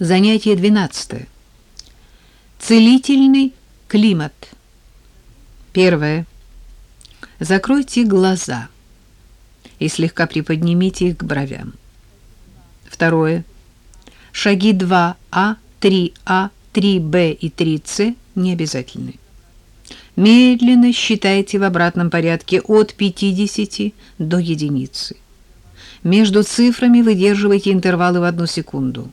Занятие 12. Целительный климат. Первое. Закройте глаза и слегка приподнимите их к бровям. Второе. Шаги 2А, 3А, 3Б и 3С не обязательны. Медленно считайте в обратном порядке от 50 до единицы. Между цифрами выдерживайте интервалы в одну секунду.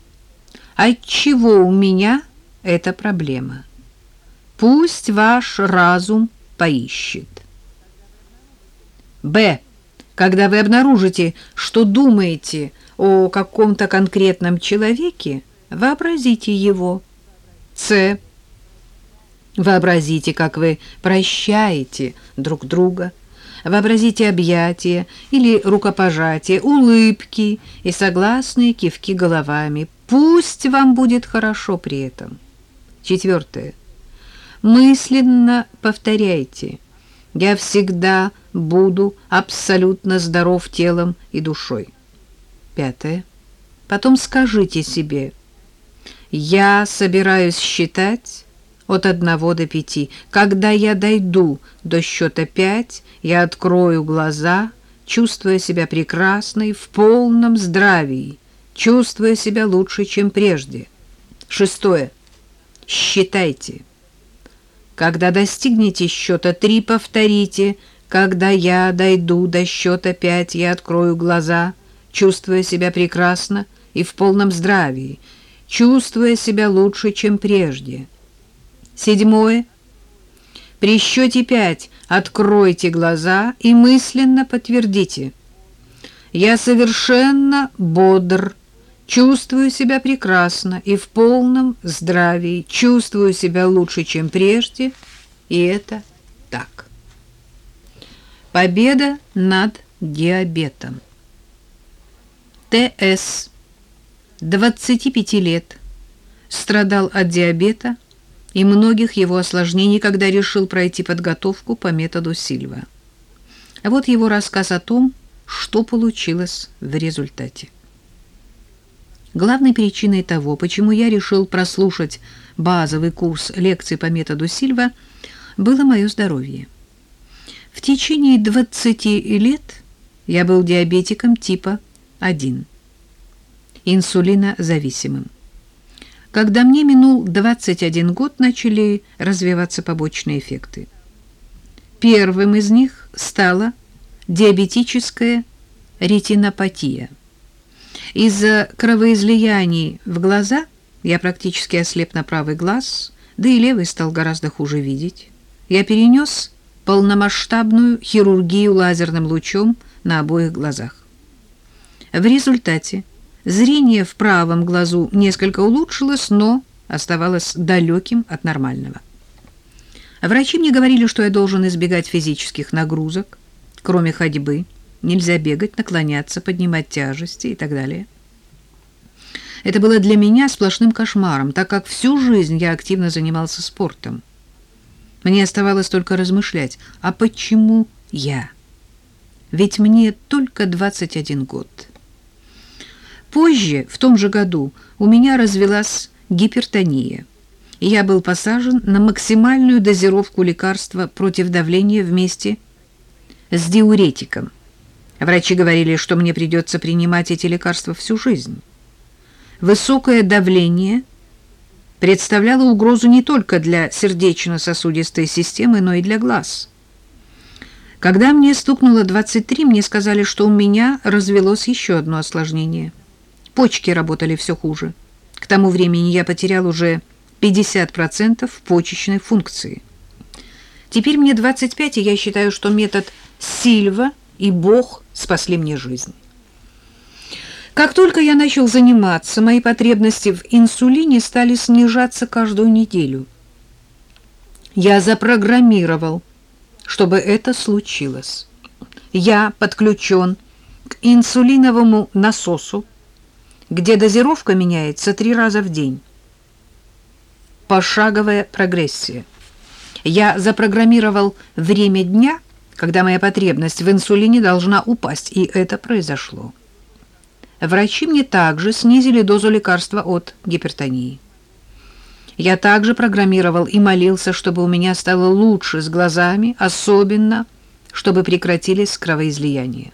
отчего у меня эта проблема? Пусть ваш разум поищет. Б. Когда вы обнаружите, что думаете о каком-то конкретном человеке, вообразите его. С. Вообразите, как вы прощаете друг друга. Вообразите объятия или рукопожатия, улыбки и согласные кивки головами. Пусть вам будет хорошо при этом. Четвертое. Мысленно повторяйте. Я всегда буду абсолютно здоров телом и душой. Пятое. Потом скажите себе, я собираюсь считать от одного до пяти. Когда я дойду до счета пять, я открою глаза, чувствуя себя прекрасной, в полном здравии, чувствуя себя лучше, чем прежде. Шестое. Считайте. Когда достигнете счета три, повторите. Когда я дойду до счета пять, я открою глаза, чувствуя себя прекрасно и в полном здравии, чувствуя себя лучше, чем прежде. Седьмое. При счете пять откройте глаза и мысленно подтвердите. Я совершенно бодр, чувствую себя прекрасно и в полном здравии, чувствую себя лучше, чем прежде, и это так. Победа над диабетом. ТС, 25 лет, страдал от диабета, и многих его осложнений, когда решил пройти подготовку по методу Сильва. А вот его рассказ о том, что получилось в результате. Главной причиной того, почему я решил прослушать базовый курс лекций по методу Сильва, было мое здоровье. В течение 20 лет я был диабетиком типа 1, инсулинозависимым. Когда мне минул 21 год, начали развиваться побочные эффекты. Первым из них стала диабетическая ретинопатия. Из-за кровоизлияний в глаза я практически ослеп на правый глаз, да и левый стал гораздо хуже видеть. Я перенес полномасштабную хирургию лазерным лучом на обоих глазах. В результате Зрение в правом глазу несколько улучшилось, но оставалось далеким от нормального. Врачи мне говорили, что я должен избегать физических нагрузок, кроме ходьбы, нельзя бегать, наклоняться, поднимать тяжести и так далее. Это было для меня сплошным кошмаром, так как всю жизнь я активно занимался спортом. Мне оставалось только размышлять, а почему я? Ведь мне только 21 год. Позже, в том же году, у меня развелась гипертония, и я был посажен на максимальную дозировку лекарства против давления вместе с диуретиком. Врачи говорили, что мне придется принимать эти лекарства всю жизнь. Высокое давление представляло угрозу не только для сердечно-сосудистой системы, но и для глаз. Когда мне стукнуло 23, мне сказали, что у меня развелось еще одно осложнение – Почки работали все хуже. К тому времени я потерял уже 50% почечной функции. Теперь мне 25, и я считаю, что метод Сильва и Бог спасли мне жизнь. Как только я начал заниматься, мои потребности в инсулине стали снижаться каждую неделю. Я запрограммировал, чтобы это случилось. Я подключен к инсулиновому насосу, где дозировка меняется три раза в день. Пошаговая прогрессия. Я запрограммировал время дня, когда моя потребность в инсулине должна упасть, и это произошло. Врачи мне также снизили дозу лекарства от гипертонии. Я также программировал и молился, чтобы у меня стало лучше с глазами, особенно, чтобы прекратились кровоизлияния.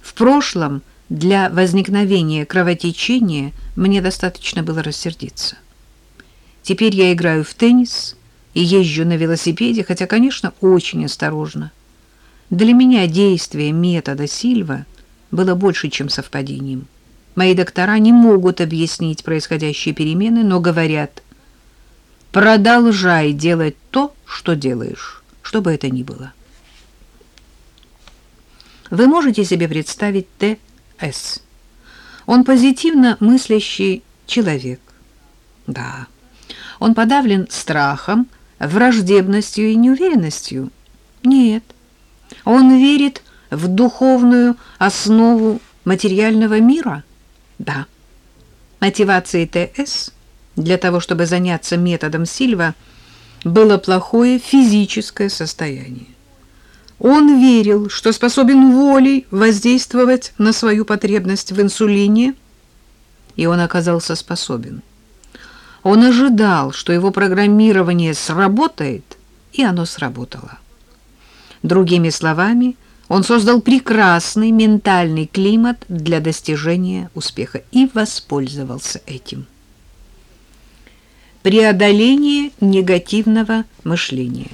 В прошлом для возникновения кровотечения мне достаточно было рассердиться. Теперь я играю в теннис и езжу на велосипеде, хотя, конечно, очень осторожно. Для меня действие метода Сильва было больше, чем совпадением. Мои доктора не могут объяснить происходящие перемены, но говорят, продолжай делать то, что делаешь, что бы это ни было. Вы можете себе представить Т.С. Он позитивно мыслящий человек. Да, он подавлен страхом, враждебностью и неуверенностью? Нет. Он верит в духовную основу материального мира? Да. Мотивацией ТС для того, чтобы заняться методом Сильва, было плохое физическое состояние. Он верил, что способен волей воздействовать на свою потребность в инсулине, и он оказался способен. Он ожидал, что его программирование сработает, и оно сработало. Другими словами, он создал прекрасный ментальный климат для достижения успеха и воспользовался этим. Преодоление негативного мышления.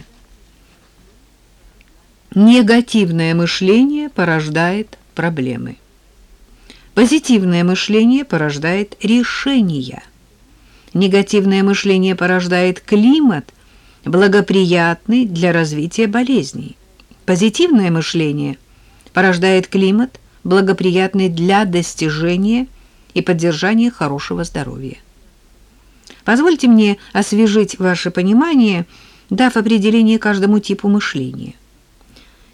Негативное мышление порождает проблемы. Позитивное мышление порождает решения. Негативное мышление порождает климат, благоприятный для развития болезней. Позитивное мышление порождает климат, благоприятный для достижения и поддержания хорошего здоровья. Позвольте мне освежить ваше понимание, дав определение каждому типу мышления.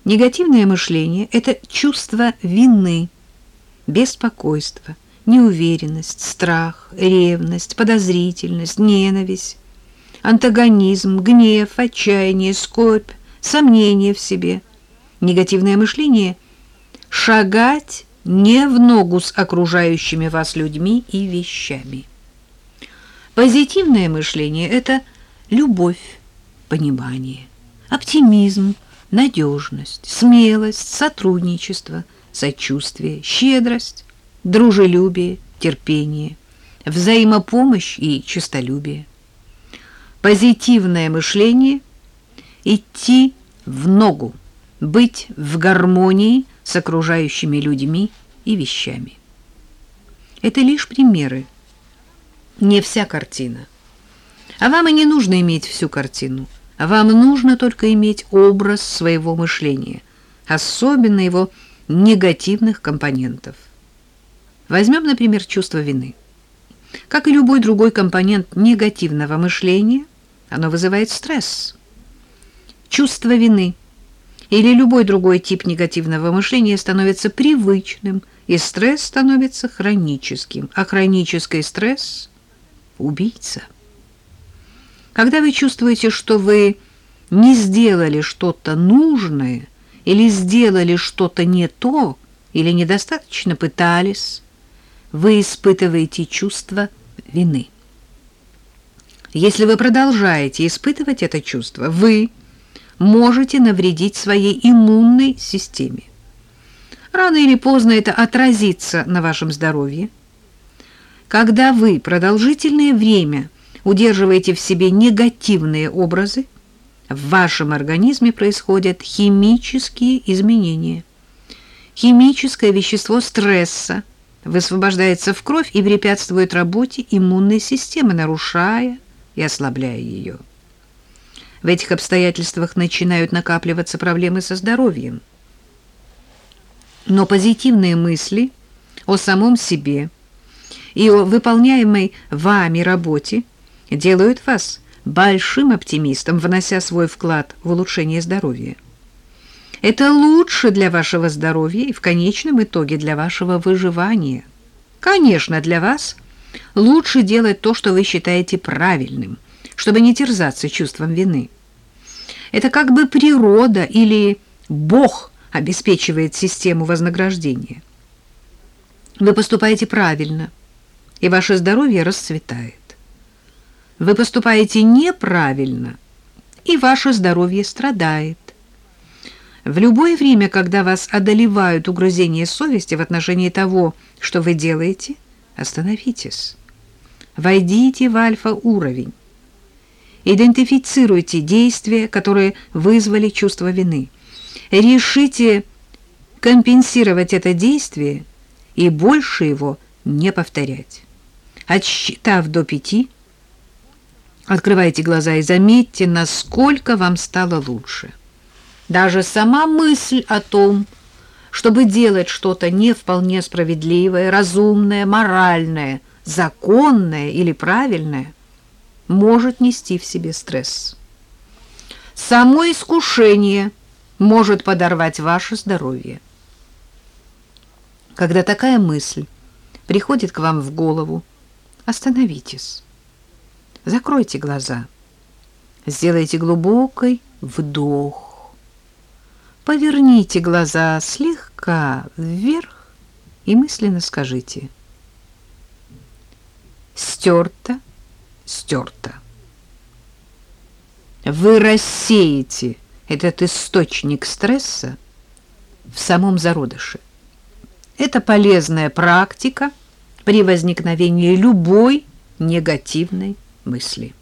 Негативное мышление – это чувство вины, беспокойства, неуверенность, страх, ревность, подозрительность, ненависть, антагонизм, гнев, отчаяние, скорбь, сомнение в себе. Негативное мышление – шагать не в ногу с окружающими вас людьми и вещами. Позитивное мышление – это любовь, понимание, оптимизм, надежность, смелость, сотрудничество, сочувствие, щедрость, дружелюбие, терпение, взаимопомощь и честолюбие. Позитивное мышление – идти в ногу, быть в гармонии с окружающими людьми и вещами. Это лишь примеры, не вся картина. А вам и не нужно иметь всю картину. Вам нужно только иметь образ своего мышления, особенно его негативных компонентов. Возьмем, например, чувство вины. Как и любой другой компонент негативного мышления, оно вызывает стресс. Чувство вины или любой другой тип негативного мышления становится привычным, и стресс становится хроническим, а хронический стресс – убийца. Когда вы чувствуете, что вы не сделали что-то нужное или сделали что-то не то, или недостаточно пытались, вы испытываете чувство вины. Если вы продолжаете испытывать это чувство, вы можете навредить своей иммунной системе. Рано или поздно это отразится на вашем здоровье. Когда вы продолжительное время удерживаете в себе негативные образы, в вашем организме происходят химические изменения. Химическое вещество стресса – высвобождается в кровь и препятствует работе иммунной системы, нарушая и ослабляя ее. В этих обстоятельствах начинают накапливаться проблемы со здоровьем. Но позитивные мысли о самом себе и о выполняемой вами работе делают вас большим оптимистом, внося свой вклад в улучшение здоровья. Это лучше для вашего здоровья и в конечном итоге для вашего выживания. Конечно, для вас лучше делать то, что вы считаете правильным, чтобы не терзаться чувством вины. Это как бы природа или Бог обеспечивает систему вознаграждения. Вы поступаете правильно, и ваше здоровье расцветает. Вы поступаете неправильно, и ваше здоровье страдает. В любое время, когда вас одолевают угрызения совести в отношении того, что вы делаете, остановитесь. Войдите в альфа-уровень. Идентифицируйте действия, которые вызвали чувство вины. Решите компенсировать это действие и больше его не повторять. Отсчитав до пяти, открывайте глаза и заметьте, насколько вам стало лучше. Даже сама мысль о том, чтобы делать что-то не вполне справедливое, разумное, моральное, законное или правильное, может нести в себе стресс. Само искушение может подорвать ваше здоровье. Когда такая мысль приходит к вам в голову, остановитесь. Закройте глаза. Сделайте глубокий вдох. Поверните глаза слегка вверх и мысленно скажите «Стерто, стерто». Вы рассеете этот источник стресса в самом зародыше. Это полезная практика при возникновении любой негативной мысли.